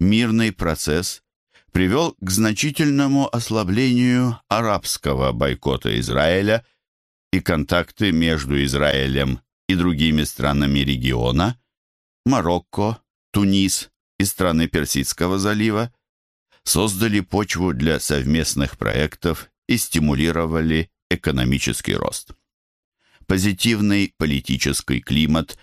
мирный процесс привел к значительному ослаблению арабского бойкота Израиля и контакты между Израилем и другими странами региона, Марокко, Тунис и страны Персидского залива, создали почву для совместных проектов и стимулировали экономический рост. Позитивный политический климат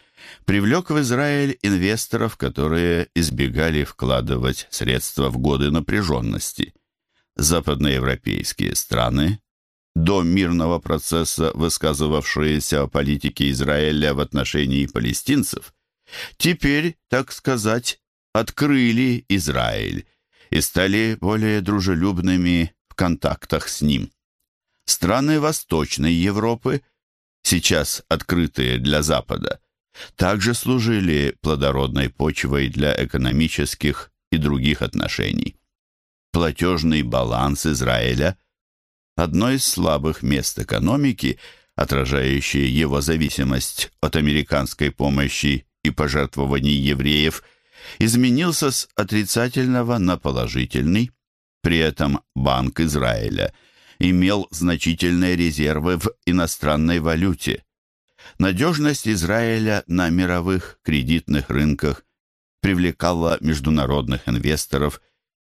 привлек в Израиль инвесторов, которые избегали вкладывать средства в годы напряженности. Западноевропейские страны, до мирного процесса высказывавшиеся о политике Израиля в отношении палестинцев, теперь, так сказать, открыли Израиль и стали более дружелюбными в контактах с ним. Страны Восточной Европы, сейчас открытые для Запада, также служили плодородной почвой для экономических и других отношений. Платежный баланс Израиля – одно из слабых мест экономики, отражающее его зависимость от американской помощи и пожертвований евреев, изменился с отрицательного на положительный. При этом Банк Израиля имел значительные резервы в иностранной валюте. Надежность Израиля на мировых кредитных рынках привлекала международных инвесторов,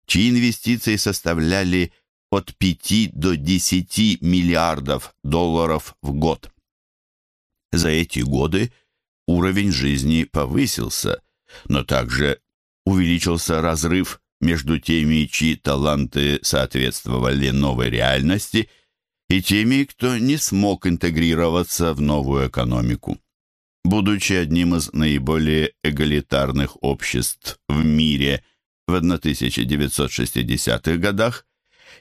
чьи инвестиции составляли от 5 до 10 миллиардов долларов в год. За эти годы уровень жизни повысился, но также увеличился разрыв между теми, чьи таланты соответствовали новой реальности, и теми, кто не смог интегрироваться в новую экономику. Будучи одним из наиболее эгалитарных обществ в мире в 1960-х годах,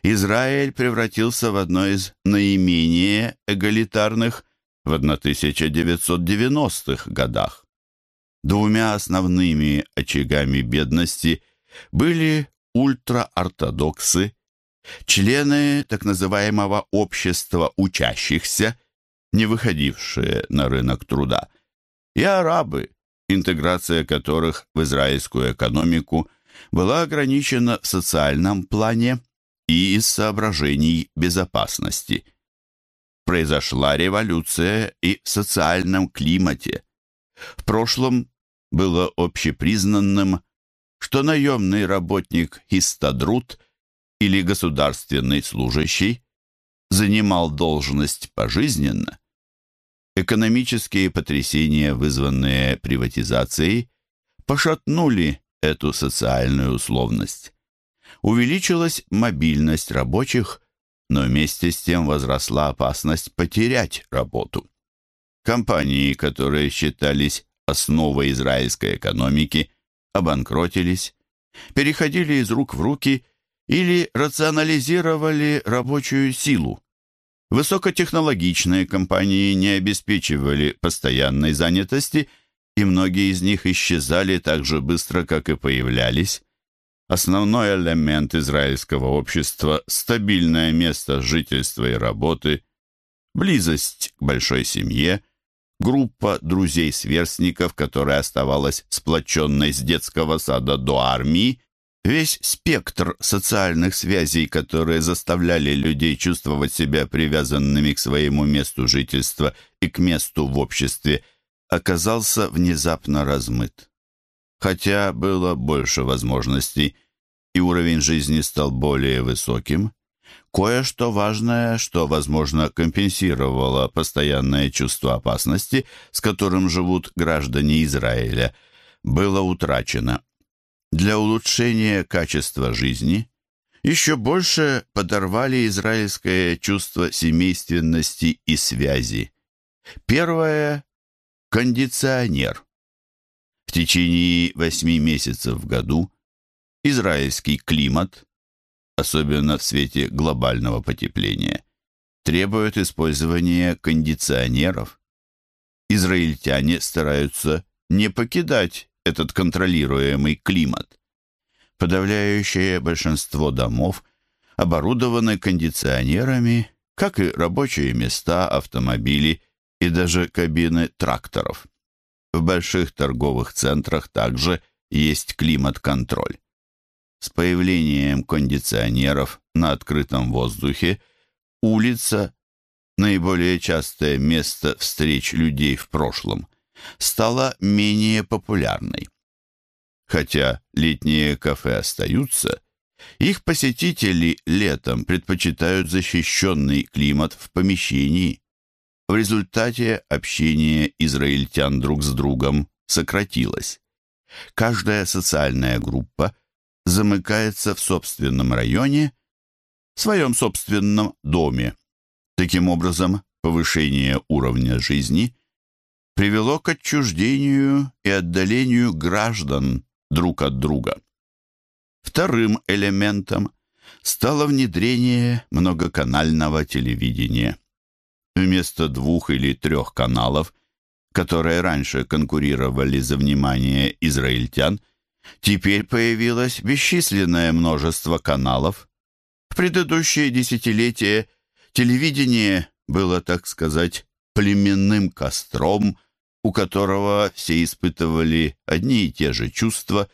Израиль превратился в одно из наименее эгалитарных в 1990-х годах. Двумя основными очагами бедности были ультраортодоксы, члены так называемого общества учащихся, не выходившие на рынок труда, и арабы, интеграция которых в израильскую экономику была ограничена в социальном плане и из соображений безопасности – произошла революция и в социальном климате. В прошлом было общепризнанным, что наемный работник Истадрут или государственный служащий занимал должность пожизненно. Экономические потрясения, вызванные приватизацией, пошатнули эту социальную условность. Увеличилась мобильность рабочих но вместе с тем возросла опасность потерять работу. Компании, которые считались основой израильской экономики, обанкротились, переходили из рук в руки или рационализировали рабочую силу. Высокотехнологичные компании не обеспечивали постоянной занятости, и многие из них исчезали так же быстро, как и появлялись. Основной элемент израильского общества – стабильное место жительства и работы, близость к большой семье, группа друзей-сверстников, которая оставалась сплоченной с детского сада до армии, весь спектр социальных связей, которые заставляли людей чувствовать себя привязанными к своему месту жительства и к месту в обществе, оказался внезапно размыт хотя было больше возможностей и уровень жизни стал более высоким, кое-что важное, что, возможно, компенсировало постоянное чувство опасности, с которым живут граждане Израиля, было утрачено. Для улучшения качества жизни еще больше подорвали израильское чувство семейственности и связи. Первое – кондиционер – в течение восьми месяцев в году израильский климат, особенно в свете глобального потепления, требует использования кондиционеров. Израильтяне стараются не покидать этот контролируемый климат. Подавляющее большинство домов оборудованы кондиционерами, как и рабочие места, автомобили и даже кабины тракторов. В больших торговых центрах также есть климат-контроль. с появлением кондиционеров на открытом воздухе улица, наиболее частое место встреч людей в прошлом, стала менее популярной. Хотя летние кафе остаются, их посетители летом предпочитают защищенный климат в помещении. В результате общение израильтян друг с другом сократилось. Каждая социальная группа замыкается в собственном районе, в своем собственном доме. Таким образом, повышение уровня жизни привело к отчуждению и отдалению граждан друг от друга. Вторым элементом стало внедрение многоканального телевидения. Вместо двух или трех каналов, которые раньше конкурировали за внимание израильтян, теперь появилось бесчисленное множество каналов. В предыдущие десятилетия телевидение было, так сказать, племенным костром, у которого все испытывали одни и те же чувства,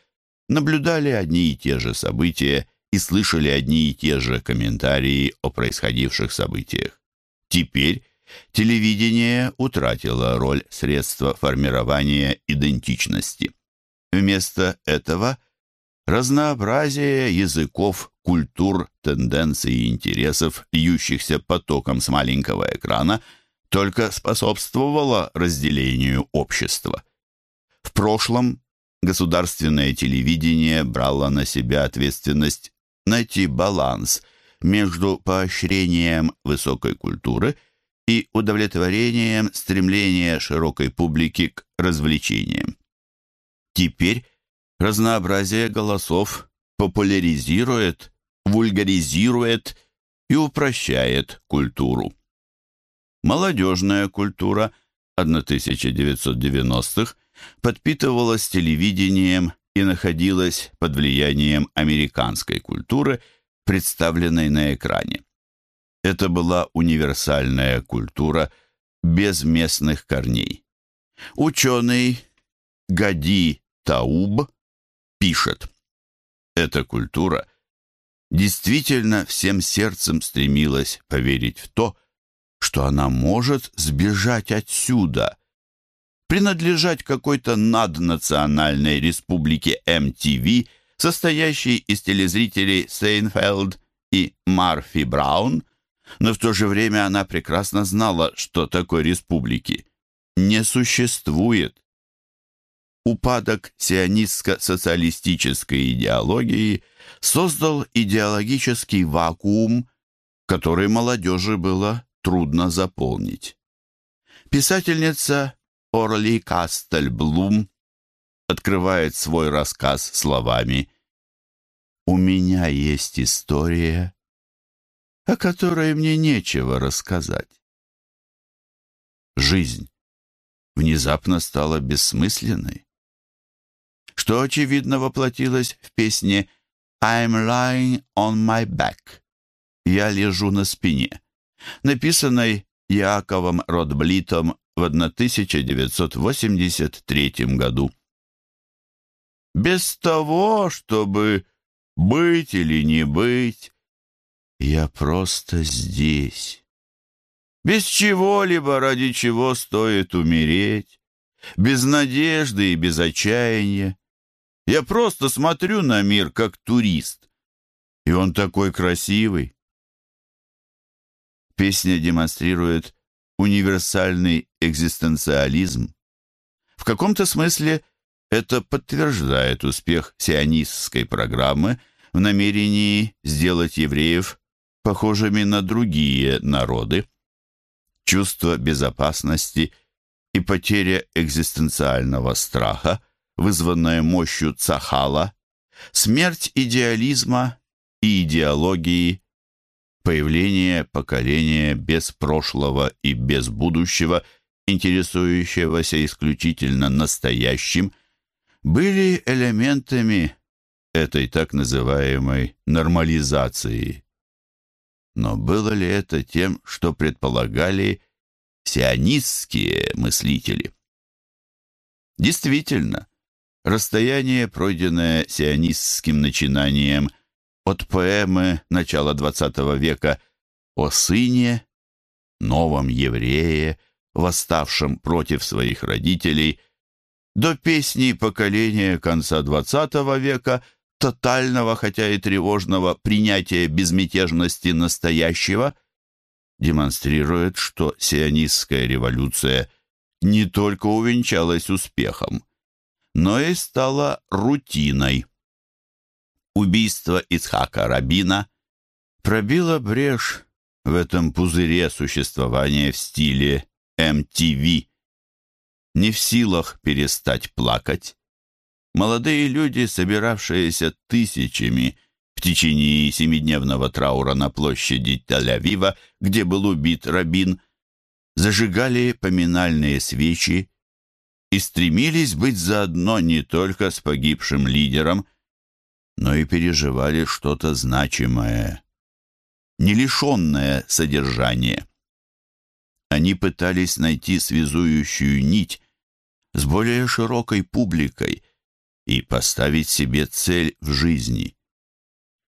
наблюдали одни и те же события и слышали одни и те же комментарии о происходивших событиях. Теперь телевидение утратило роль средства формирования идентичности. Вместо этого разнообразие языков, культур, тенденций и интересов, льющихся потоком с маленького экрана, только способствовало разделению общества. В прошлом государственное телевидение брало на себя ответственность найти баланс между поощрением высокой культуры и удовлетворением стремления широкой публики к развлечениям. Теперь разнообразие голосов популяризирует, вульгаризирует и упрощает культуру. Молодежная культура 1990-х подпитывалась телевидением и находилась под влиянием американской культуры, представленной на экране. Это была универсальная культура без местных корней. Ученый Гади Тауб пишет, «Эта культура действительно всем сердцем стремилась поверить в то, что она может сбежать отсюда, принадлежать какой-то наднациональной республике MTV, состоящей из телезрителей Сейнфелд и Марфи Браун, но в то же время она прекрасно знала, что такой республики не существует. Упадок сионистско-социалистической идеологии создал идеологический вакуум, который молодежи было трудно заполнить. Писательница Орли Кастельблум открывает свой рассказ словами «У меня есть история, о которой мне нечего рассказать». Жизнь внезапно стала бессмысленной, что, очевидно, воплотилось в песне «I'm lying on my back» «Я лежу на спине», написанной Яковом Ротблитом в 1983 году. Без того, чтобы быть или не быть, я просто здесь. Без чего-либо, ради чего стоит умереть, без надежды и без отчаяния. Я просто смотрю на мир как турист, и он такой красивый. Песня демонстрирует универсальный экзистенциализм. В каком-то смысле это подтверждает успех сионистской программы в намерении сделать евреев похожими на другие народы. Чувство безопасности и потеря экзистенциального страха, вызванная мощью Цахала, смерть идеализма и идеологии – появление поколения без прошлого и без будущего, интересующегося исключительно настоящим, были элементами этой так называемой нормализации. Но было ли это тем, что предполагали сионистские мыслители? Действительно, расстояние, пройденное сионистским начинанием от поэмы начала XX века о сыне, новом еврее, восставшем против своих родителей, до песни поколения конца XX века, тотального, хотя и тревожного, принятия безмятежности настоящего, демонстрирует, что сионистская революция не только увенчалась успехом, но и стала рутиной. Убийство Ицхака Рабина пробило брешь в этом пузыре существования в стиле MTV. Не в силах перестать плакать, молодые люди, собиравшиеся тысячами в течение семидневного траура на площади Тель-Авива, где был убит Рабин, зажигали поминальные свечи и стремились быть заодно не только с погибшим лидером, но и переживали что-то значимое, не лишенное содержания. Они пытались найти связующую нить с более широкой публикой и поставить себе цель в жизни.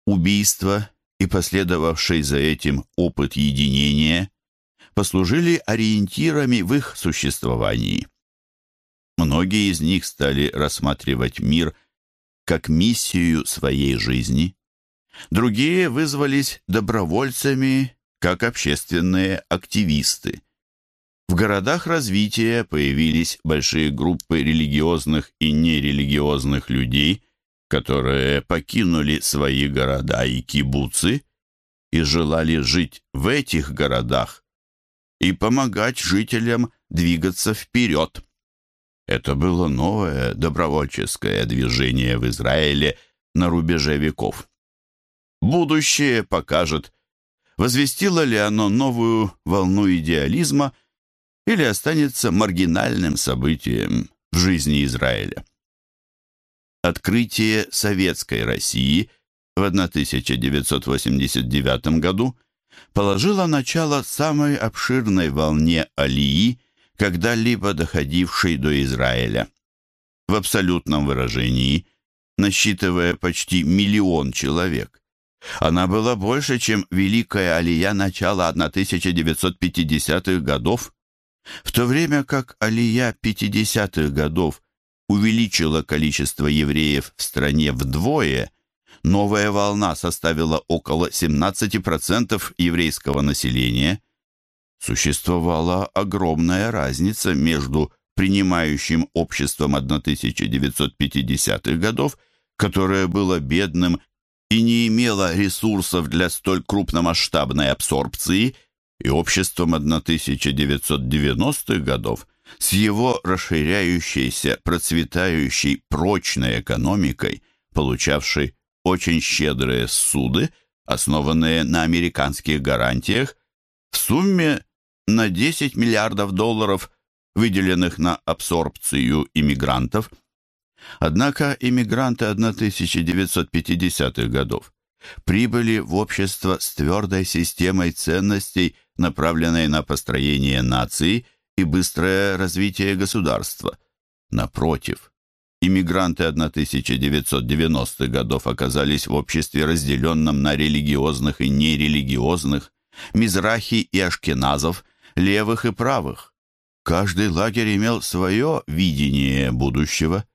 Убийство и последовавший за этим опыт единения послужили ориентирами в их существовании. Многие из них стали рассматривать мир как миссию своей жизни. Другие вызвались добровольцами, как общественные активисты. В городах развития появились большие группы религиозных и нерелигиозных людей, которые покинули свои города и кибуцы и желали жить в этих городах и помогать жителям двигаться вперед. Это было новое добровольческое движение в Израиле на рубеже веков. Будущее покажет, возвестило ли оно новую волну идеализма или останется маргинальным событием в жизни Израиля. Открытие советской России в 1989 году положило начало самой обширной волне алии, когда-либо доходившей до Израиля. В абсолютном выражении, насчитывая почти миллион человек, она была больше, чем Великая Алия начала 1950-х годов, в то время как Алия 50-х годов увеличила количество евреев в стране вдвое, новая волна составила около 17% еврейского населения – существовала огромная разница между принимающим обществом 1950-х годов, которое было бедным и не имело ресурсов для столь крупномасштабной абсорбции, и обществом 1990-х годов с его расширяющейся, процветающей, прочной экономикой, получавшей очень щедрые суды, основанные на американских гарантиях, в сумме на 10 миллиардов долларов, выделенных на абсорбцию иммигрантов. Однако иммигранты 1950-х годов прибыли в общество с твердой системой ценностей, направленной на построение нации и быстрое развитие государства. Напротив, иммигранты 1990-х годов оказались в обществе, разделенном на религиозных и нерелигиозных, мизрахи и ашкеназов, левых и правых. Каждый лагерь имел свое видение будущего.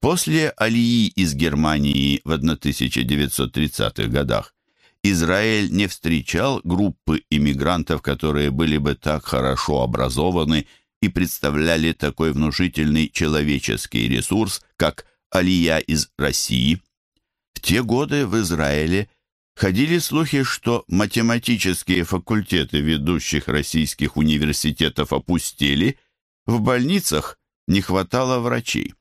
После Алии из Германии в 1930-х годах Израиль не встречал группы иммигрантов, которые были бы так хорошо образованы и представляли такой внушительный человеческий ресурс, как Алия из России. В те годы в Израиле – Ходили слухи, что математические факультеты ведущих российских университетов опустели, в больницах не хватало врачей.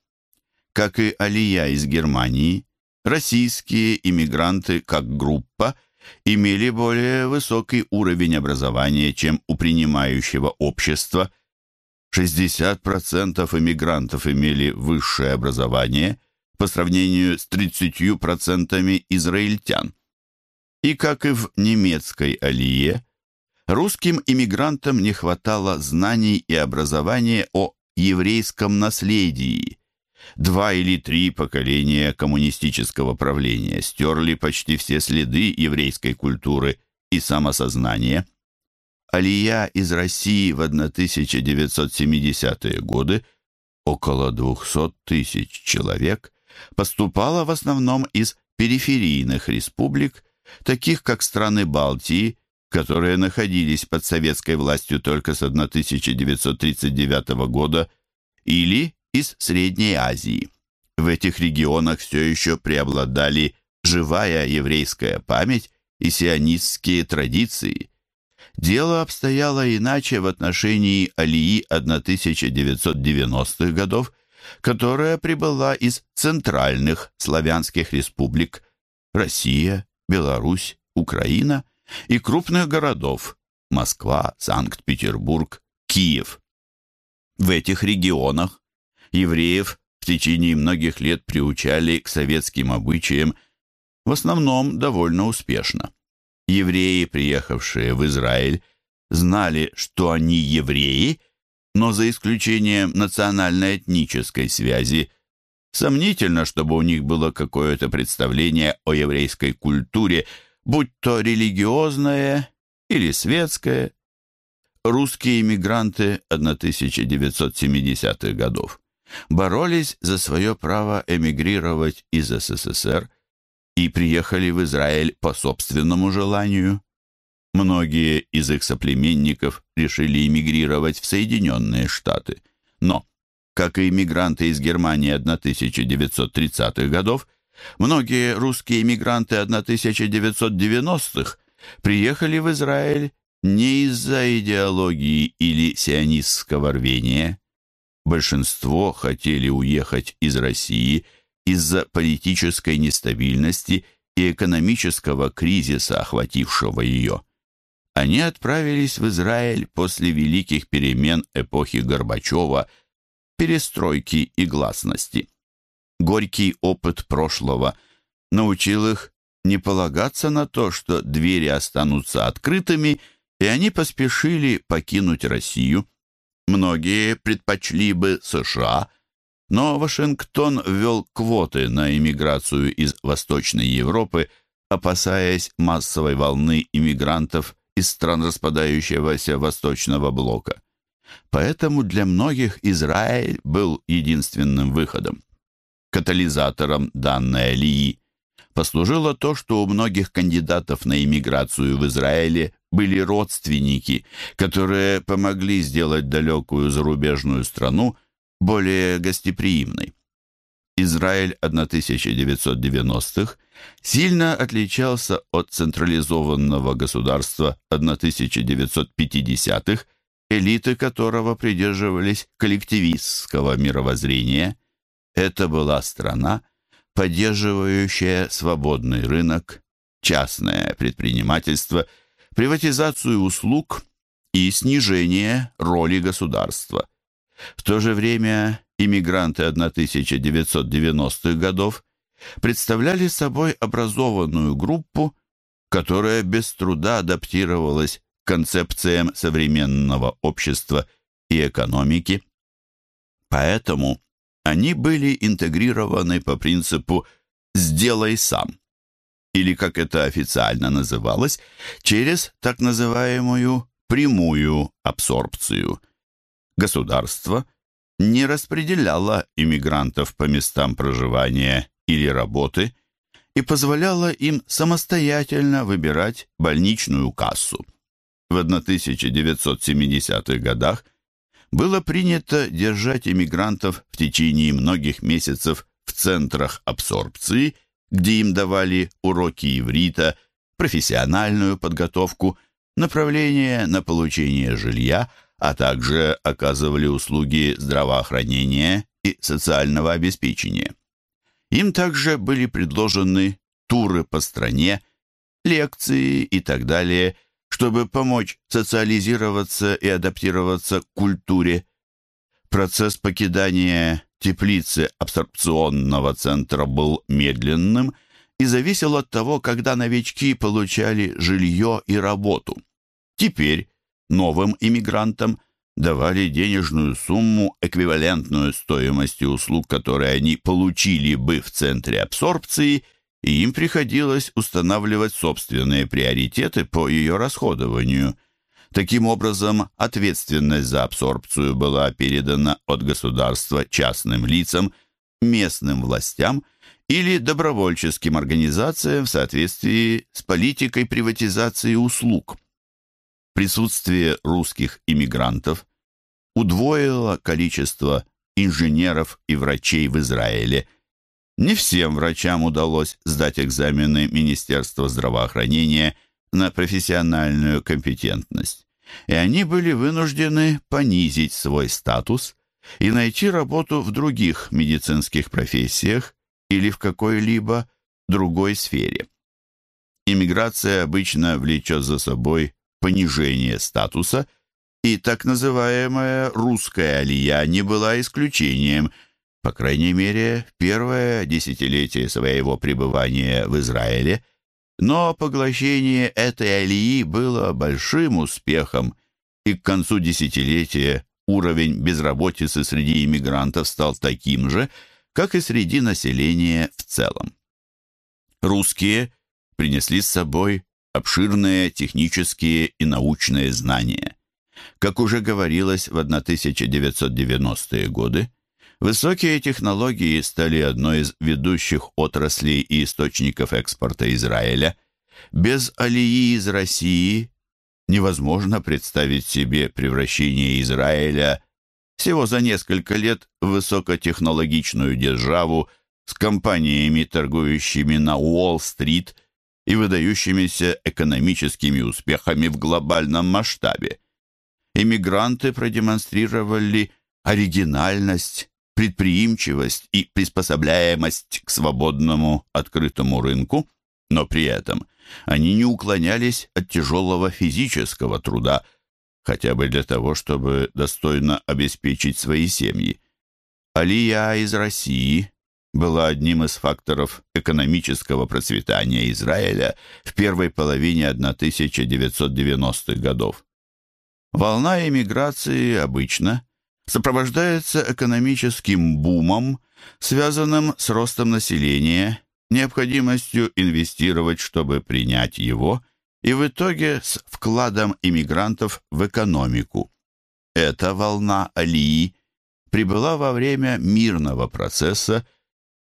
Как и Алия из Германии, российские иммигранты как группа имели более высокий уровень образования, чем у принимающего общества. 60% иммигрантов имели высшее образование по сравнению с 30% израильтян. И, как и в немецкой алие, русским иммигрантам не хватало знаний и образования о еврейском наследии. Два или три поколения коммунистического правления стерли почти все следы еврейской культуры и самосознания. Алия из России в 1970-е годы, около 200 тысяч человек, поступала в основном из периферийных республик, таких как страны Балтии, которые находились под советской властью только с 1939 года, или из Средней Азии. В этих регионах все еще преобладали живая еврейская память и сионистские традиции. Дело обстояло иначе в отношении Алии 1990-х годов, которая прибыла из центральных славянских республик Россия, Беларусь, Украина и крупных городов Москва, Санкт-Петербург, Киев. В этих регионах евреев в течение многих лет приучали к советским обычаям, в основном довольно успешно. Евреи, приехавшие в Израиль, знали, что они евреи, но за исключением национально-этнической связи, сомнительно, чтобы у них было какое-то представление о еврейской культуре, будь то религиозное или светское. Русские иммигранты 1970-х годов боролись за свое право эмигрировать из СССР и приехали в Израиль по собственному желанию. Многие из их соплеменников решили эмигрировать в Соединенные Штаты. Но, как и иммигранты из Германии 1930-х годов, многие русские иммигранты 1990-х приехали в Израиль не из-за идеологии или сионистского рвения. Большинство хотели уехать из России из-за политической нестабильности и экономического кризиса, охватившего ее. Они отправились в Израиль после великих перемен эпохи Горбачева, перестройки и гласности. Горький опыт прошлого научил их не полагаться на то, что двери останутся открытыми, и они поспешили покинуть Россию. Многие предпочли бы США, но Вашингтон ввел квоты на иммиграцию из Восточной Европы, опасаясь массовой волны иммигрантов из стран распадающегося Восточного блока. Поэтому для многих Израиль был единственным выходом. Катализатором данной алии послужило то, что у многих кандидатов на иммиграцию в Израиле были родственники, которые помогли сделать далекую зарубежную страну более гостеприимной. Израиль 1990-х сильно отличался от централизованного государства 1950-х, элиты которого придерживались коллективистского мировоззрения. Это была страна, поддерживающая свободный рынок, частное предпринимательство, приватизацию услуг и снижение роли государства. В то же время иммигранты 1990-х годов представляли собой образованную группу, которая без труда адаптировалась концепциям современного общества и экономики. Поэтому они были интегрированы по принципу «сделай сам», или, как это официально называлось, через так называемую прямую абсорбцию. Государство не распределяло иммигрантов по местам проживания или работы и позволяло им самостоятельно выбирать больничную кассу. В 1970-х годах было принято держать иммигрантов в течение многих месяцев в центрах абсорбции, где им давали уроки иврита, профессиональную подготовку, направление на получение жилья, а также оказывали услуги здравоохранения и социального обеспечения. Им также были предложены туры по стране, лекции и так далее, чтобы помочь социализироваться и адаптироваться к культуре. Процесс покидания теплицы абсорбционного центра был медленным и зависел от того, когда новички получали жилье и работу. Теперь новым иммигрантам давали денежную сумму, эквивалентную стоимости услуг, которые они получили бы в центре абсорбции, и им приходилось устанавливать собственные приоритеты по ее расходованию. Таким образом, ответственность за абсорбцию была передана от государства частным лицам, местным властям или добровольческим организациям в соответствии с политикой приватизации услуг. Присутствие русских иммигрантов удвоило количество инженеров и врачей в Израиле. Не всем врачам удалось сдать экзамены Министерства здравоохранения на профессиональную компетентность, и они были вынуждены понизить свой статус и найти работу в других медицинских профессиях или в какой-либо другой сфере. Иммиграция обычно влечет за собой понижение статуса, и так называемая «русская алия» не была исключением, по крайней мере, первое десятилетие своего пребывания в Израиле, но поглощение этой алии было большим успехом, и к концу десятилетия уровень безработицы среди иммигрантов стал таким же, как и среди населения в целом. Русские принесли с собой обширные технические и научные знания. Как уже говорилось в 1990-е годы, высокие технологии стали одной из ведущих отраслей и источников экспорта Израиля. Без алии из России невозможно представить себе превращение Израиля всего за несколько лет в высокотехнологичную державу с компаниями, торгующими на Уолл-стрит – и выдающимися экономическими успехами в глобальном масштабе. Эмигранты продемонстрировали оригинальность, предприимчивость и приспособляемость к свободному открытому рынку, но при этом они не уклонялись от тяжелого физического труда, хотя бы для того, чтобы достойно обеспечить свои семьи. Алия из России была одним из факторов экономического процветания Израиля в первой половине 1990-х годов. Волна эмиграции обычно сопровождается экономическим бумом, связанным с ростом населения, необходимостью инвестировать, чтобы принять его, и в итоге с вкладом иммигрантов в экономику. Эта волна Алии прибыла во время мирного процесса,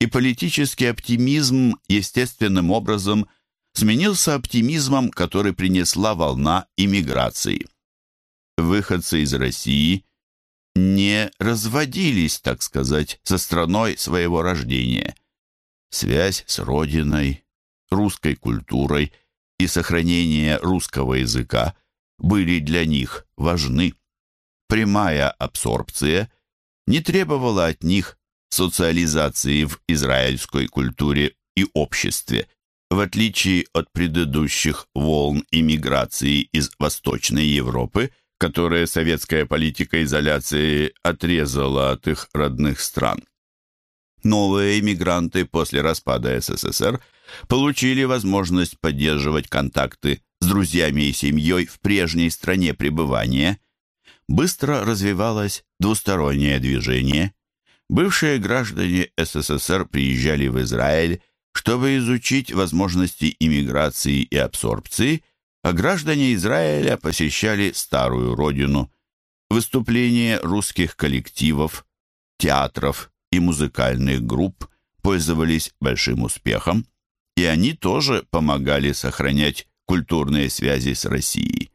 и политический оптимизм естественным образом сменился оптимизмом, который принесла волна иммиграции. Выходцы из России не разводились, так сказать, со страной своего рождения. Связь с родиной, русской культурой и сохранение русского языка были для них важны. Прямая абсорбция не требовала от них социализации в израильской культуре и обществе. В отличие от предыдущих волн иммиграции из Восточной Европы, которые советская политика изоляции отрезала от их родных стран. Новые иммигранты после распада СССР получили возможность поддерживать контакты с друзьями и семьей в прежней стране пребывания. Быстро развивалось двустороннее движение – Бывшие граждане СССР приезжали в Израиль, чтобы изучить возможности иммиграции и абсорбции, а граждане Израиля посещали старую родину. Выступления русских коллективов, театров и музыкальных групп пользовались большим успехом, и они тоже помогали сохранять культурные связи с Россией.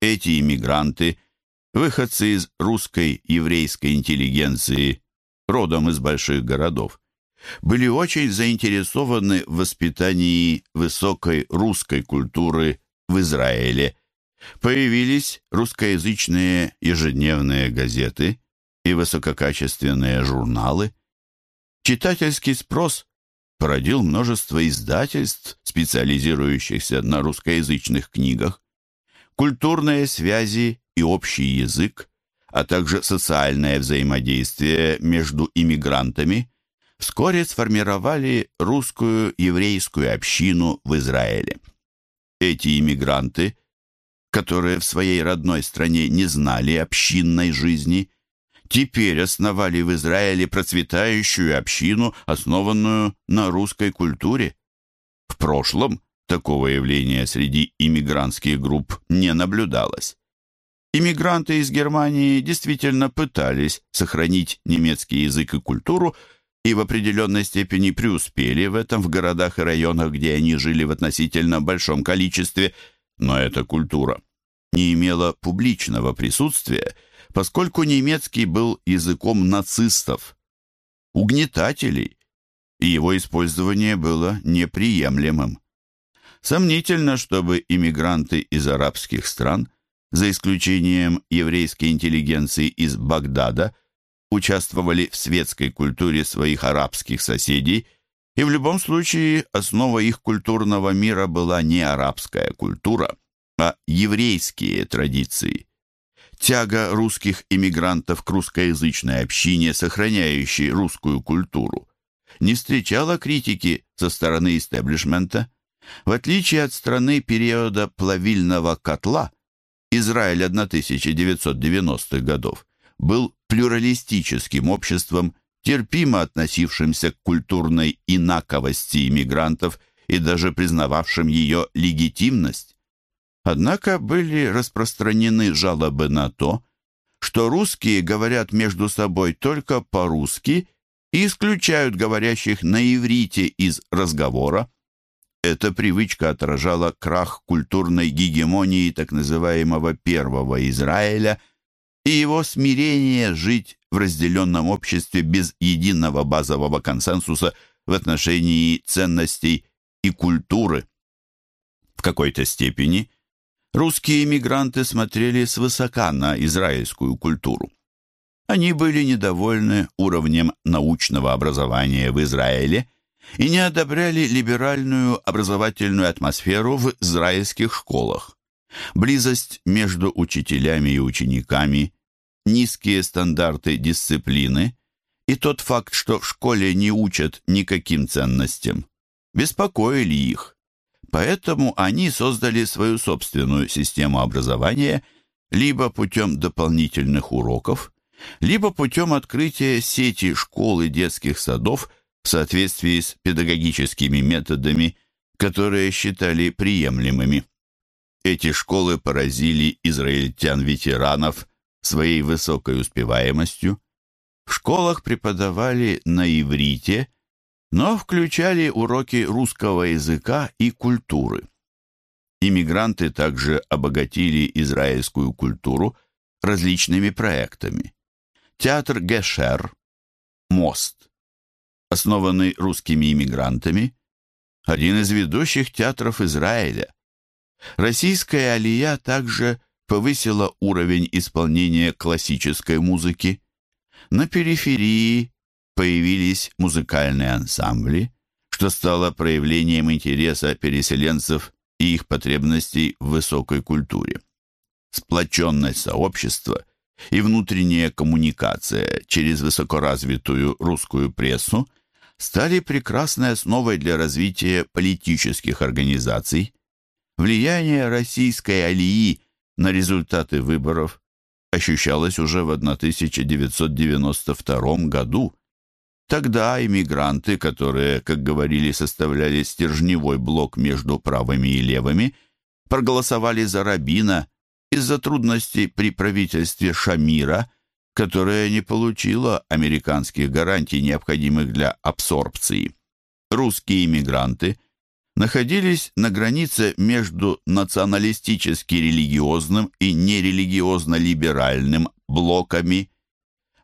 Эти иммигранты, выходцы из русской еврейской интеллигенции родом из больших городов, были очень заинтересованы в воспитании высокой русской культуры в Израиле. Появились русскоязычные ежедневные газеты и высококачественные журналы. Читательский спрос породил множество издательств, специализирующихся на русскоязычных книгах. Культурные связи и общий язык а также социальное взаимодействие между иммигрантами, вскоре сформировали русскую еврейскую общину в Израиле. Эти иммигранты которые в своей родной стране не знали общинной жизни, теперь основали в Израиле процветающую общину, основанную на русской культуре. В прошлом такого явления среди иммигрантских групп не наблюдалось. Иммигранты из Германии действительно пытались сохранить немецкий язык и культуру, и в определенной степени преуспели в этом в городах и районах, где они жили в относительно большом количестве, но эта культура не имела публичного присутствия, поскольку немецкий был языком нацистов, угнетателей, и его использование было неприемлемым. Сомнительно, чтобы иммигранты из арабских стран, за исключением еврейской интеллигенции из Багдада, участвовали в светской культуре своих арабских соседей, и в любом случае основа их культурного мира была не арабская культура, а еврейские традиции. Тяга русских иммигрантов к русскоязычной общине, сохраняющей русскую культуру, не встречала критики со стороны истеблишмента. В отличие от страны периода плавильного котла, Израиль 1990-х годов был плюралистическим обществом, терпимо относившимся к культурной инаковости иммигрантов и даже признававшим ее легитимность. Однако были распространены жалобы на то, что русские говорят между собой только по-русски и исключают говорящих на иврите из разговора. Эта привычка отражала крах культурной гегемонии так называемого Первого Израиля – и его смирение жить в разделенном обществе без единого базового консенсуса в отношении ценностей и культуры. В какой-то степени русские эмигранты смотрели свысока на израильскую культуру. Они были недовольны уровнем научного образования в Израиле и не одобряли либеральную образовательную атмосферу в израильских школах. Близость между учителями и учениками, низкие стандарты дисциплины и тот факт, что в школе не учат никаким ценностям, беспокоили их. Поэтому они создали свою собственную систему образования либо путем дополнительных уроков, либо путем открытия сети школ и детских садов в соответствии с педагогическими методами, которые считали приемлемыми. Эти школы поразили израильтян-ветеранов своей высокой успеваемостью. В школах преподавали на иврите, но включали уроки русского языка и культуры. Иммигранты также обогатили израильскую культуру различными проектами. Театр Гешер, «Мост», основанный русскими иммигрантами, один из ведущих театров Израиля. Российская алия также повысила уровень исполнения классической музыки. На периферии появились музыкальные ансамбли, что стало проявлением интереса переселенцев и их потребностей в высокой культуре. Сплоченность сообщества и внутренняя коммуникация через высокоразвитую русскую прессу стали прекрасной основой для развития политических организаций. Влияние российской алии на результаты выборов ощущалось уже в 1992 году. Тогда иммигранты, которые, как говорили, составляли стержневой блок между правыми и левыми, проголосовали за Рабина из-за трудностей при правительстве Шамира, которое не получило американских гарантий, необходимых для абсорбции. Русские иммигранты – находились на границе между националистически-религиозным и нерелигиозно-либеральным блоками.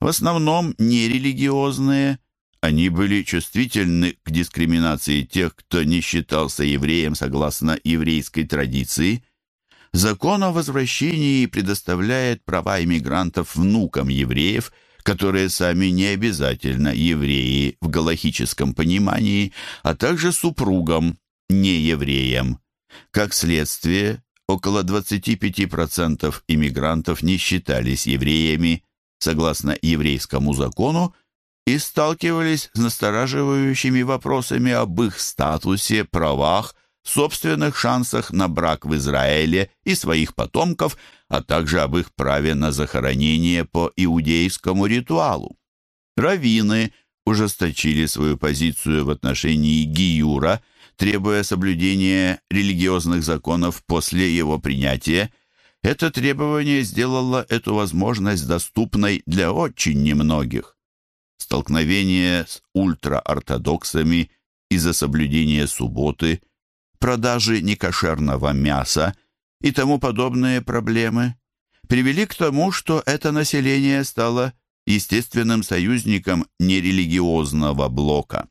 В основном нерелигиозные, они были чувствительны к дискриминации тех, кто не считался евреем согласно еврейской традиции. Закон о возвращении предоставляет права иммигрантов внукам евреев – которые сами не обязательно евреи в галахическом понимании, а также супругам, неевреям. Как следствие, около 25% иммигрантов не считались евреями, согласно еврейскому закону, и сталкивались с настораживающими вопросами об их статусе, правах, собственных шансах на брак в Израиле и своих потомков, а также об их праве на захоронение по иудейскому ритуалу. Равины ужесточили свою позицию в отношении Гиюра, требуя соблюдения религиозных законов после его принятия. Это требование сделало эту возможность доступной для очень немногих. Столкновение с ультраортодоксами из-за соблюдения субботы, продажи некошерного мяса и тому подобные проблемы привели к тому, что это население стало естественным союзником нерелигиозного блока.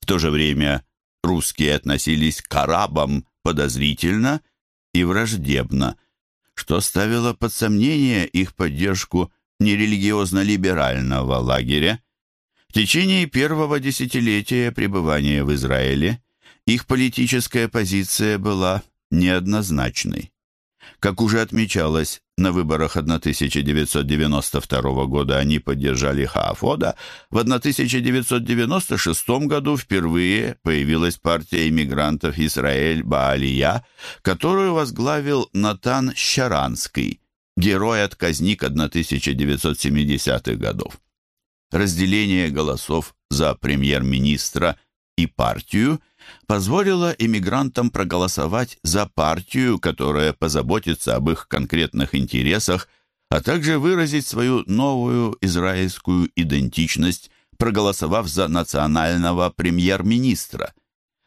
В то же время русские относились к арабам подозрительно и враждебно, что ставило под сомнение их поддержку нерелигиозно-либерального лагеря. В течение первого десятилетия пребывания в Израиле их политическая позиция была неоднозначной. Как уже отмечалось, на выборах 1992 года они поддержали Хаафода, в 1996 году впервые появилась партия иммигрантов Израиль Баалия, которую возглавил Натан Щаранский, герой-отказник 1970-х годов. Разделение голосов за премьер-министра и партию – позволила иммигрантам проголосовать за партию, которая позаботится об их конкретных интересах, а также выразить свою новую израильскую идентичность, проголосовав за национального премьер-министра.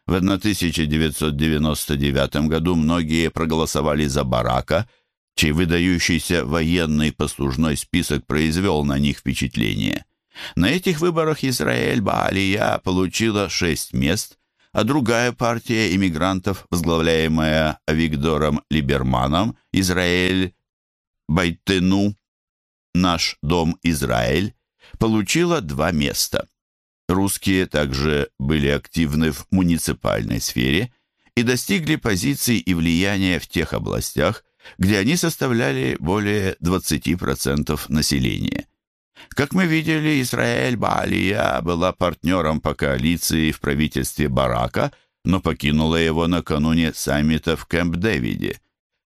В 1999 году многие проголосовали за Барака, чей выдающийся военный послужной список произвел на них впечатление. На этих выборах Израиль Баалия получила шесть мест – а другая партия иммигрантов, возглавляемая Виктором Либерманом, Израиль Байтену, «Наш дом Израиль», получила два места. Русские также были активны в муниципальной сфере и достигли позиций и влияния в тех областях, где они составляли более 20% населения. Как мы видели, Израиль Баалия была партнером по коалиции в правительстве Барака, но покинула его накануне саммита в Кэмп-Дэвиде.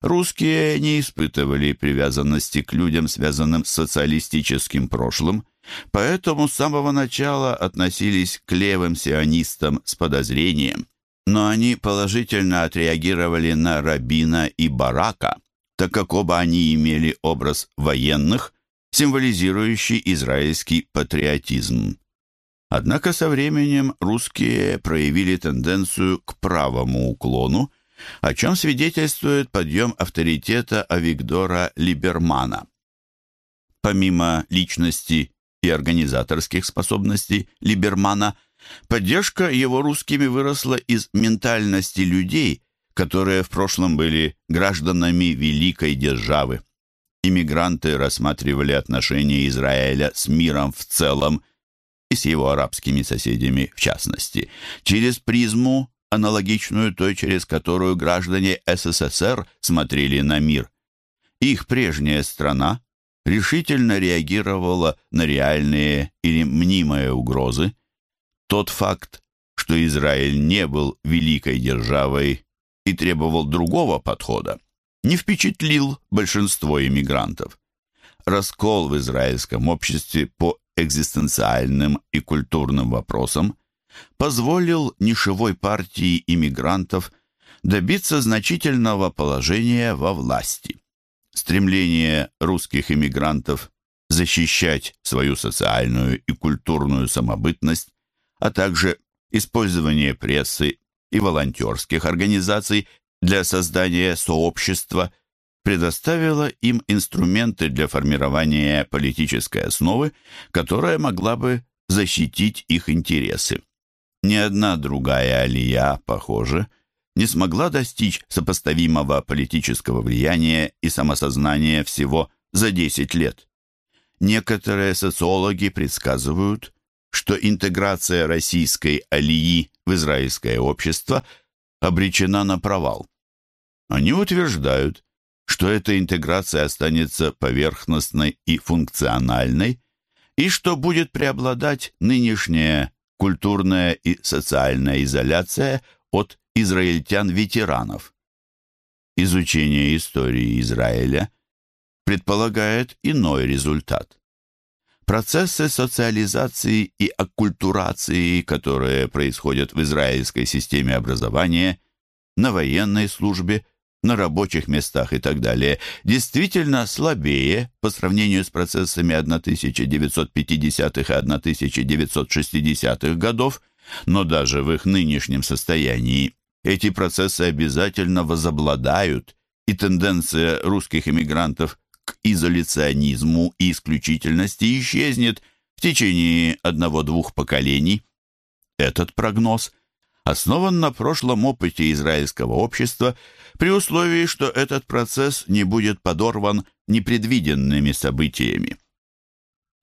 Русские не испытывали привязанности к людям, связанным с социалистическим прошлым, поэтому с самого начала относились к левым сионистам с подозрением. Но они положительно отреагировали на Рабина и Барака, так как оба они имели образ военных, символизирующий израильский патриотизм. Однако со временем русские проявили тенденцию к правому уклону, о чем свидетельствует подъем авторитета Авигдора Либермана. Помимо личности и организаторских способностей Либермана, поддержка его русскими выросла из ментальности людей, которые в прошлом были гражданами великой державы иммигранты рассматривали отношения Израиля с миром в целом и с его арабскими соседями в частности, через призму, аналогичную той, через которую граждане СССР смотрели на мир. Их прежняя страна решительно реагировала на реальные или мнимые угрозы. Тот факт, что Израиль не был великой державой и требовал другого подхода, не впечатлил большинство иммигрантов. Раскол в израильском обществе по экзистенциальным и культурным вопросам позволил нишевой партии иммигрантов добиться значительного положения во власти. Стремление русских иммигрантов защищать свою социальную и культурную самобытность, а также использование прессы и волонтерских организаций для создания сообщества предоставила им инструменты для формирования политической основы, которая могла бы защитить их интересы. Ни одна другая алия, похоже, не смогла достичь сопоставимого политического влияния и самосознания всего за 10 лет. Некоторые социологи предсказывают, что интеграция российской алии в израильское общество – обречена на провал. Они утверждают, что эта интеграция останется поверхностной и функциональной, и что будет преобладать нынешняя культурная и социальная изоляция от израильтян-ветеранов. Изучение истории Израиля предполагает иной результат. Процессы социализации и аккультурации, которые происходят в израильской системе образования, на военной службе, на рабочих местах и так далее, действительно слабее по сравнению с процессами 1950-х и 1960-х годов, но даже в их нынешнем состоянии эти процессы обязательно возобладают, и тенденция русских эмигрантов к изоляционизму и исключительности исчезнет в течение одного-двух поколений. Этот прогноз основан на прошлом опыте израильского общества при условии, что этот процесс не будет подорван непредвиденными событиями.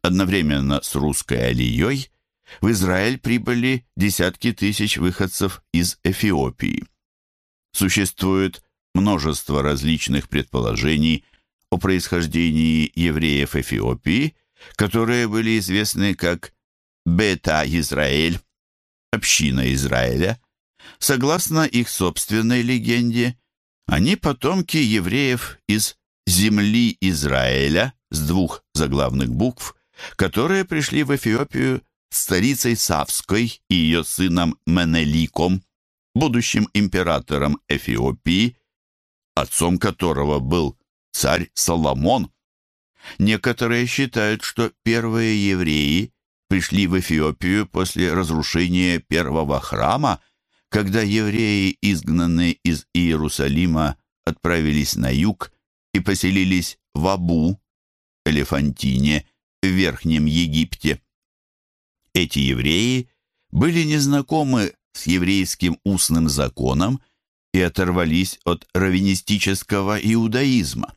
Одновременно с русской алией в Израиль прибыли десятки тысяч выходцев из Эфиопии. Существует множество различных предположений о происхождении евреев Эфиопии, которые были известны как Бета-Израиль, община Израиля. Согласно их собственной легенде, они потомки евреев из земли Израиля с двух заглавных букв, которые пришли в Эфиопию с царицей Савской и ее сыном Менеликом, будущим императором Эфиопии, отцом которого был царь Соломон. Некоторые считают, что первые евреи пришли в Эфиопию после разрушения первого храма, когда евреи, изгнанные из Иерусалима, отправились на юг и поселились в Абу, Элефантине, в Верхнем Египте. Эти евреи были незнакомы с еврейским устным законом и оторвались от раввинистического иудаизма.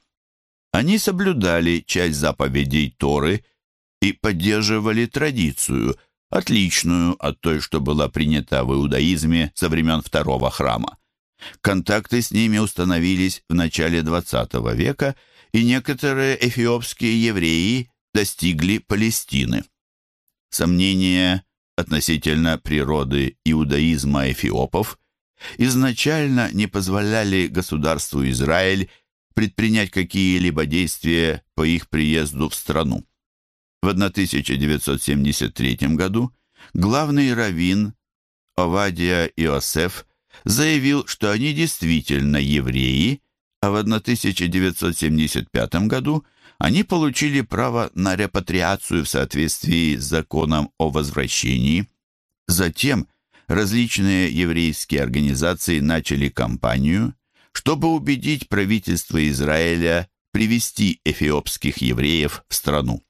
Они соблюдали часть заповедей Торы и поддерживали традицию, отличную от той, что была принята в иудаизме со времен второго храма. Контакты с ними установились в начале XX века, и некоторые эфиопские евреи достигли Палестины. Сомнения относительно природы иудаизма эфиопов изначально не позволяли государству Израиль предпринять какие-либо действия по их приезду в страну. В 1973 году главный раввин Овадия Иосеф заявил, что они действительно евреи, а в 1975 году – они получили право на репатриацию в соответствии с законом о возвращении. Затем различные еврейские организации начали кампанию, чтобы убедить правительство Израиля привести эфиопских евреев в страну.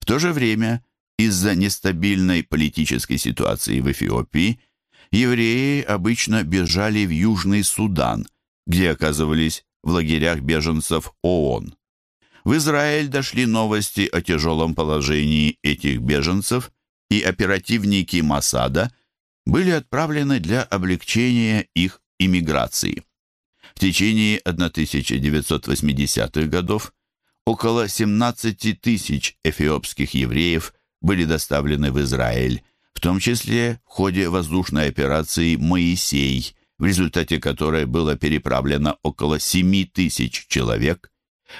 В то же время, из-за нестабильной политической ситуации в Эфиопии, евреи обычно бежали в Южный Судан, где оказывались в лагерях беженцев ООН. В Израиль дошли новости о тяжелом положении этих беженцев, и оперативники Масада были отправлены для облегчения их иммиграции. В течение 1980-х годов около 17 тысяч эфиопских евреев были доставлены в Израиль, в том числе в ходе воздушной операции «Моисей», в результате которой было переправлено около 7 тысяч человек,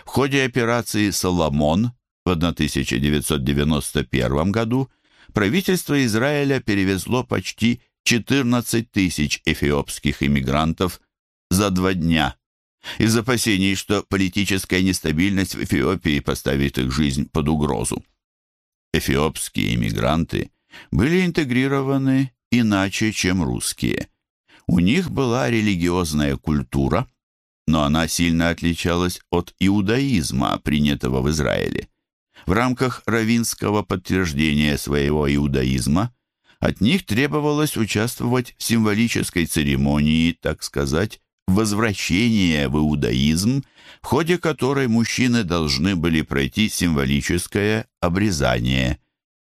в ходе операции «Соломон» в 1991 году правительство Израиля перевезло почти 14 тысяч эфиопских иммигрантов за два дня из опасений, что политическая нестабильность в Эфиопии поставит их жизнь под угрозу. Эфиопские иммигранты были интегрированы иначе, чем русские. У них была религиозная культура – но она сильно отличалась от иудаизма, принятого в Израиле. В рамках равинского подтверждения своего иудаизма от них требовалось участвовать в символической церемонии, так сказать, возвращения в иудаизм, в ходе которой мужчины должны были пройти символическое обрезание.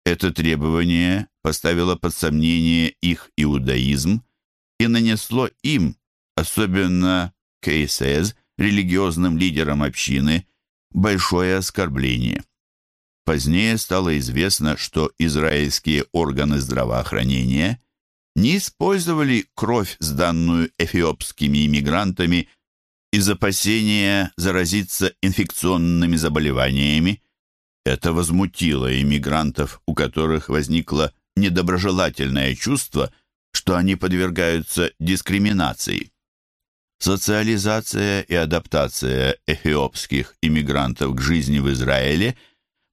Это требование поставило под сомнение их иудаизм и нанесло им, особенно Кейсез, религиозным лидером общины, большое оскорбление. Позднее стало известно, что израильские органы здравоохранения не использовали кровь, сданную эфиопскими иммигрантами, из опасения заразиться инфекционными заболеваниями. Это возмутило иммигрантов, у которых возникло недоброжелательное чувство, что они подвергаются дискриминации. Социализация и адаптация эфиопских иммигрантов к жизни в Израиле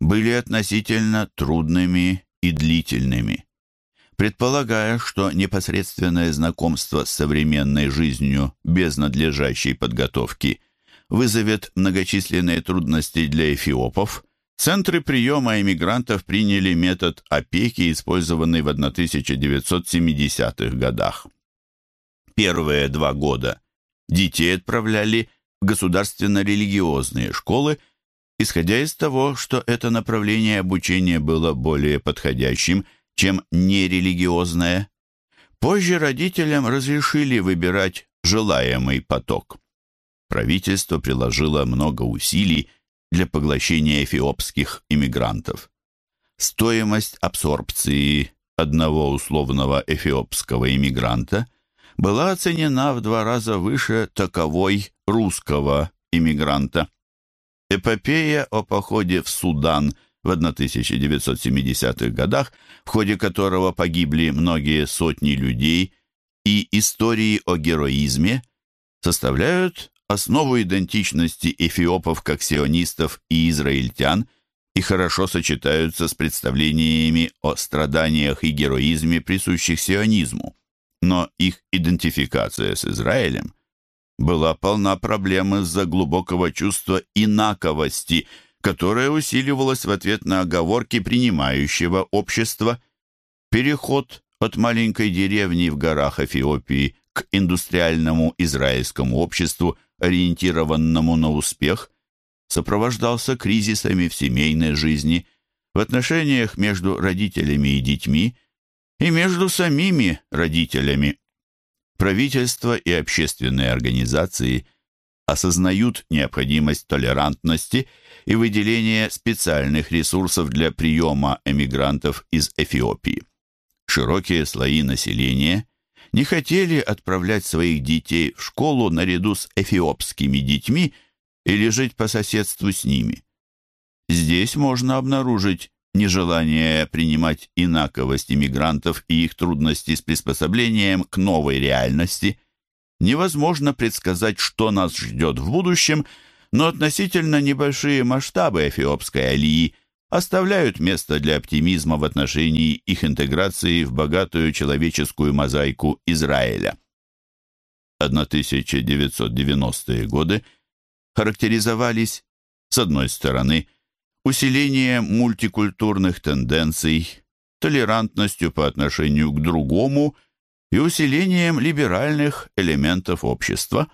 были относительно трудными и длительными. Предполагая, что непосредственное знакомство с современной жизнью без надлежащей подготовки вызовет многочисленные трудности для эфиопов, центры приема иммигрантов приняли метод опеки, использованный в 1970-х годах. Первые два года детей отправляли в государственно-религиозные школы, исходя из того, что это направление обучения было более подходящим, чем нерелигиозное. Позже родителям разрешили выбирать желаемый поток. Правительство приложило много усилий для поглощения эфиопских иммигрантов. Стоимость абсорбции одного условного эфиопского иммигранта была оценена в два раза выше таковой русского иммигранта. Эпопея о походе в Судан в 1970-х годах, в ходе которого погибли многие сотни людей, и истории о героизме составляют основу идентичности эфиопов как сионистов и израильтян и хорошо сочетаются с представлениями о страданиях и героизме, присущих сионизму. Но их идентификация с Израилем была полна проблем из-за глубокого чувства инаковости, которое усиливалось в ответ на оговорки принимающего общества. Переход от маленькой деревни в горах Эфиопии к индустриальному израильскому обществу, ориентированному на успех, сопровождался кризисами в семейной жизни, в отношениях между родителями и детьми и между самими родителями. Правительство и общественные организации осознают необходимость толерантности и выделения специальных ресурсов для приема эмигрантов из Эфиопии. Широкие слои населения не хотели отправлять своих детей в школу наряду с эфиопскими детьми или жить по соседству с ними. Здесь можно обнаружить нежелание принимать инаковость иммигрантов и их трудности с приспособлением к новой реальности. Невозможно предсказать, что нас ждет в будущем, но относительно небольшие масштабы эфиопской алии оставляют место для оптимизма в отношении их интеграции в богатую человеческую мозаику Израиля. 1990-е годы характеризовались, с одной стороны, усиление мультикультурных тенденций, толерантностью по отношению к другому и усилением либеральных элементов общества.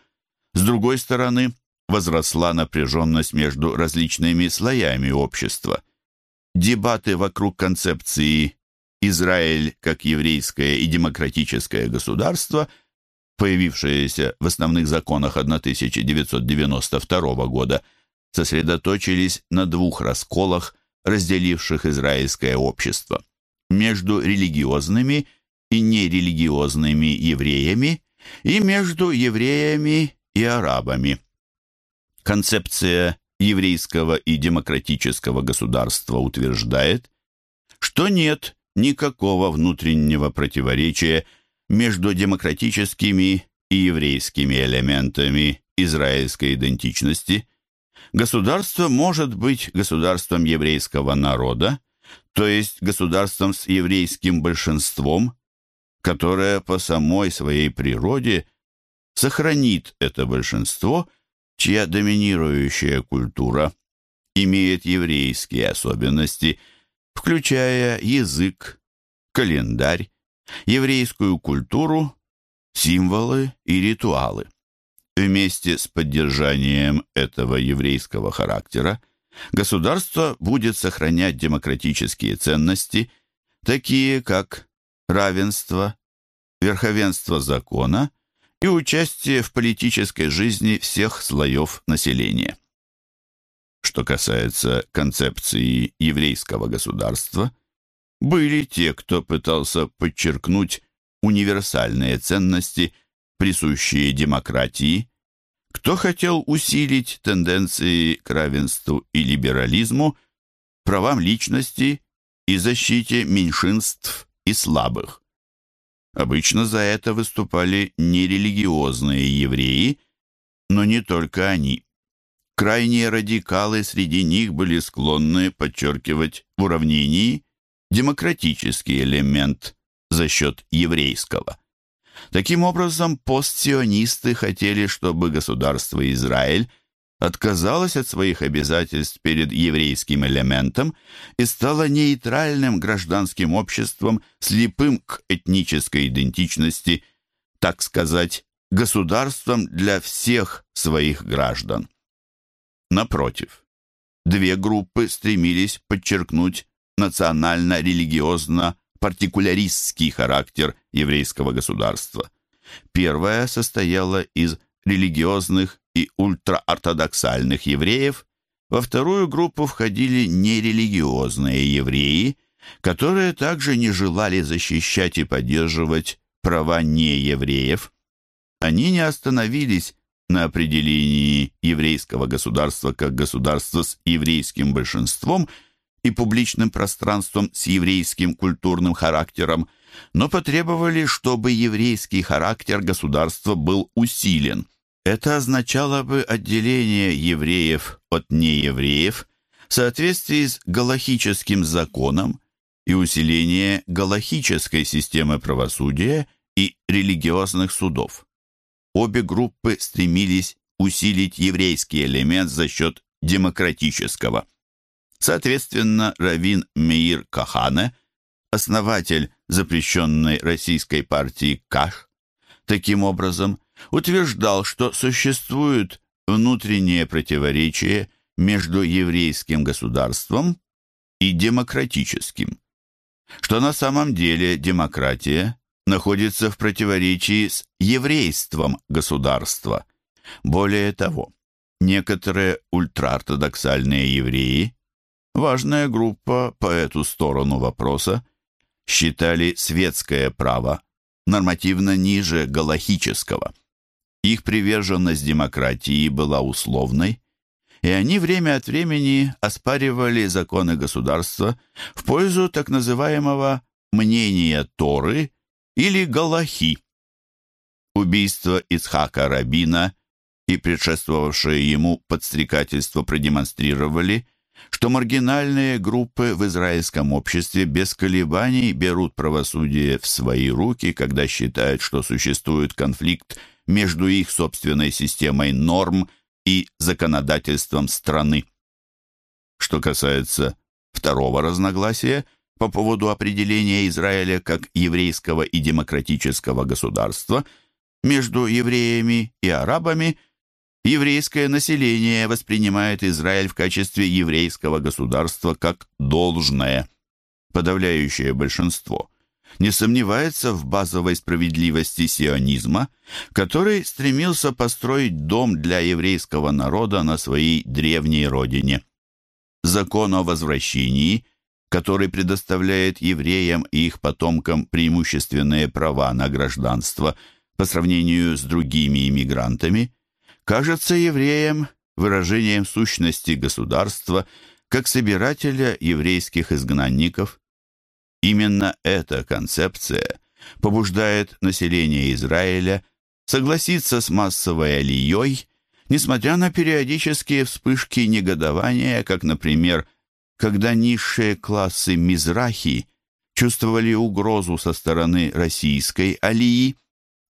С другой стороны, возросла напряженность между различными слоями общества. Дебаты вокруг концепции «Израиль как еврейское и демократическое государство», появившееся в основных законах 1992 года – сосредоточились на двух расколах, разделивших израильское общество. Между религиозными и нерелигиозными евреями и между евреями и арабами. Концепция еврейского и демократического государства утверждает, что нет никакого внутреннего противоречия между демократическими и еврейскими элементами израильской идентичности – Государство может быть государством еврейского народа, то есть государством с еврейским большинством, которое по самой своей природе сохранит это большинство, чья доминирующая культура имеет еврейские особенности, включая язык, календарь, еврейскую культуру, символы и ритуалы. Вместе с поддержанием этого еврейского характера государство будет сохранять демократические ценности, такие как равенство, верховенство закона и участие в политической жизни всех слоев населения. Что касается концепции еврейского государства, были те, кто пытался подчеркнуть универсальные ценности, присущие демократии, кто хотел усилить тенденции к равенству и либерализму, правам личности и защите меньшинств и слабых. Обычно за это выступали нерелигиозные евреи, но не только они. Крайние радикалы среди них были склонны подчеркивать в уравнении демократический элемент за счет еврейского. Таким образом, постсионисты хотели, чтобы государство Израиль отказалось от своих обязательств перед еврейским элементом и стало нейтральным гражданским обществом, слепым к этнической идентичности, так сказать, государством для всех своих граждан. Напротив, две группы стремились подчеркнуть национально-религиозно-партикуляристский характер еврейского государства. Первая состояла из религиозных и ультраортодоксальных евреев, во вторую группу входили нерелигиозные евреи, которые также не желали защищать и поддерживать права неевреев. Они не остановились на определении еврейского государства как государства с еврейским большинством и публичным пространством с еврейским культурным характером, но потребовали, чтобы еврейский характер государства был усилен. Это означало бы отделение евреев от неевреев в соответствии с галахическим законом и усиление галахической системы правосудия и религиозных судов. Обе группы стремились усилить еврейский элемент за счет демократического. Соответственно, Равин Меир Кахане, основатель запрещенной российской партии КАШ, таким образом утверждал, что существует внутреннее противоречие между еврейским государством и демократическим, что на самом деле демократия находится в противоречии с еврейством государства. Более того, некоторые ультраортодоксальные евреи, важная группа по эту сторону вопроса, считали светское право нормативно ниже галахического. Их приверженность демократии была условной, и они время от времени оспаривали законы государства в пользу так называемого «мнения Торы» или Галахи. Убийство Ицхака Рабина и предшествовавшее ему подстрекательство продемонстрировали, что маргинальные группы в израильском обществе без колебаний берут правосудие в свои руки, когда считают, что существует конфликт между их собственной системой норм и законодательством страны. Что касается второго разногласия – по поводу определения Израиля как еврейского и демократического государства между евреями и арабами, еврейское население воспринимает Израиль в качестве еврейского государства как должное. Подавляющее большинство не сомневается в базовой справедливости сионизма, который стремился построить дом для еврейского народа на своей древней родине. Закон о возвращении – который предоставляет евреям и их потомкам преимущественные права на гражданство по сравнению с другими иммигрантами, кажется евреям выражением сущности государства как собирателя еврейских изгнанников. Именно эта концепция побуждает население Израиля согласиться с массовой алией, несмотря на периодические вспышки негодования, как, например, когда низшие классы Мизрахи чувствовали угрозу со стороны российской алии,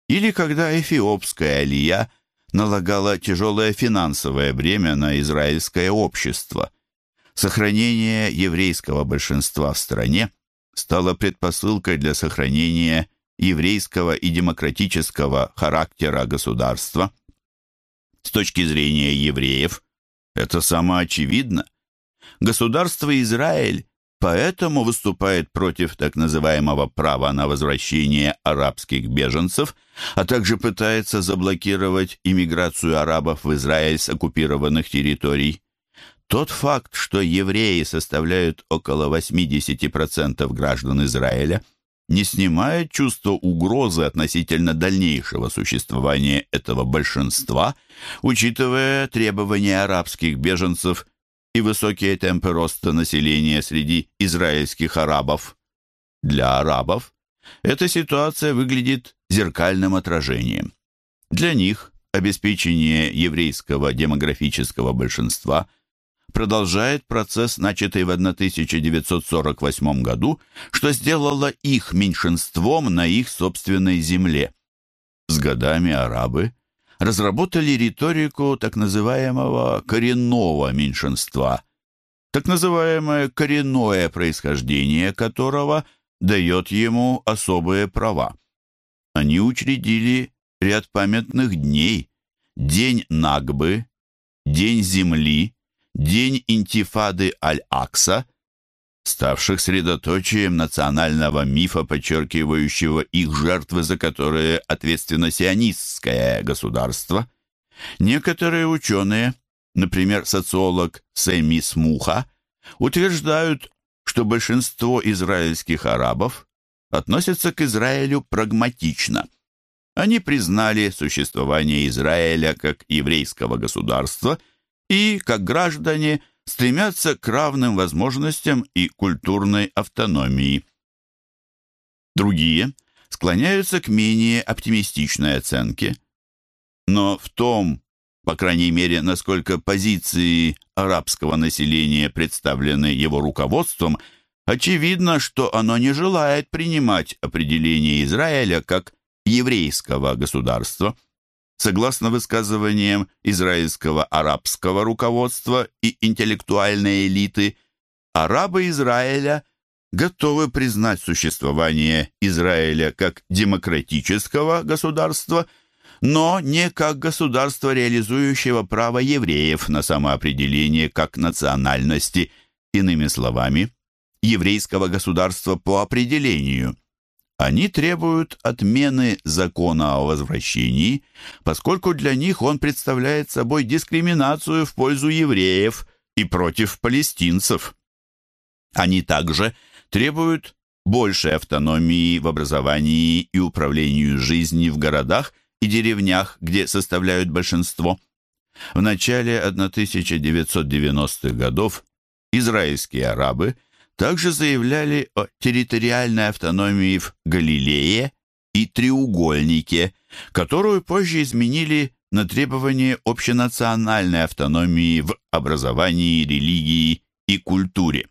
или когда эфиопская алия налагала тяжелое финансовое бремя на израильское общество. Сохранение еврейского большинства в стране стало предпосылкой для сохранения еврейского и демократического характера государства. С точки зрения евреев, это самоочевидно – Государство Израиль поэтому выступает против так называемого права на возвращение арабских беженцев, а также пытается заблокировать иммиграцию арабов в Израиль с оккупированных территорий. Тот факт, что евреи составляют около 80% граждан Израиля, не снимает чувство угрозы относительно дальнейшего существования этого большинства, учитывая требования арабских беженцев и высокие темпы роста населения среди израильских арабов. Для арабов эта ситуация выглядит зеркальным отражением. Для них обеспечение еврейского демографического большинства продолжает процесс, начатый в 1948 году, что сделало их меньшинством на их собственной земле. С годами арабы разработали риторику так называемого коренного меньшинства, так называемое коренное происхождение которого дает ему особые права. Они учредили ряд памятных дней, День Нагбы, День Земли, День интифады Аль-Акса, ставших средоточием национального мифа, подчеркивающего их жертвы, за которые ответственно сионистское государство. Некоторые ученые, например, социолог Сэми Смуха, утверждают, что большинство израильских арабов относятся к Израилю прагматично. Они признали существование Израиля как еврейского государства – и, как граждане, стремятся к равным возможностям и культурной автономии. Другие склоняются к менее оптимистичной оценке. Но в том, по крайней мере, насколько позиции арабского населения представлены его руководством, очевидно, что оно не желает принимать определение Израиля как еврейского государства – Согласно высказываниям израильского арабского руководства и интеллектуальной элиты, арабы Израиля готовы признать существование Израиля как демократического государства, но не как государства, реализующего право евреев на самоопределение как национальности, иными словами, еврейского государства по определению – они требуют отмены закона о возвращении, поскольку для них он представляет собой дискриминацию в пользу евреев и против палестинцев. Они также требуют большей автономии в образовании и управлению жизнью в городах и деревнях, где составляют большинство. В начале 1990-х годов израильские арабы – также заявляли о территориальной автономии в Галилее и Треугольнике, которую позже изменили на требование общенациональной автономии в образовании, религии и культуре.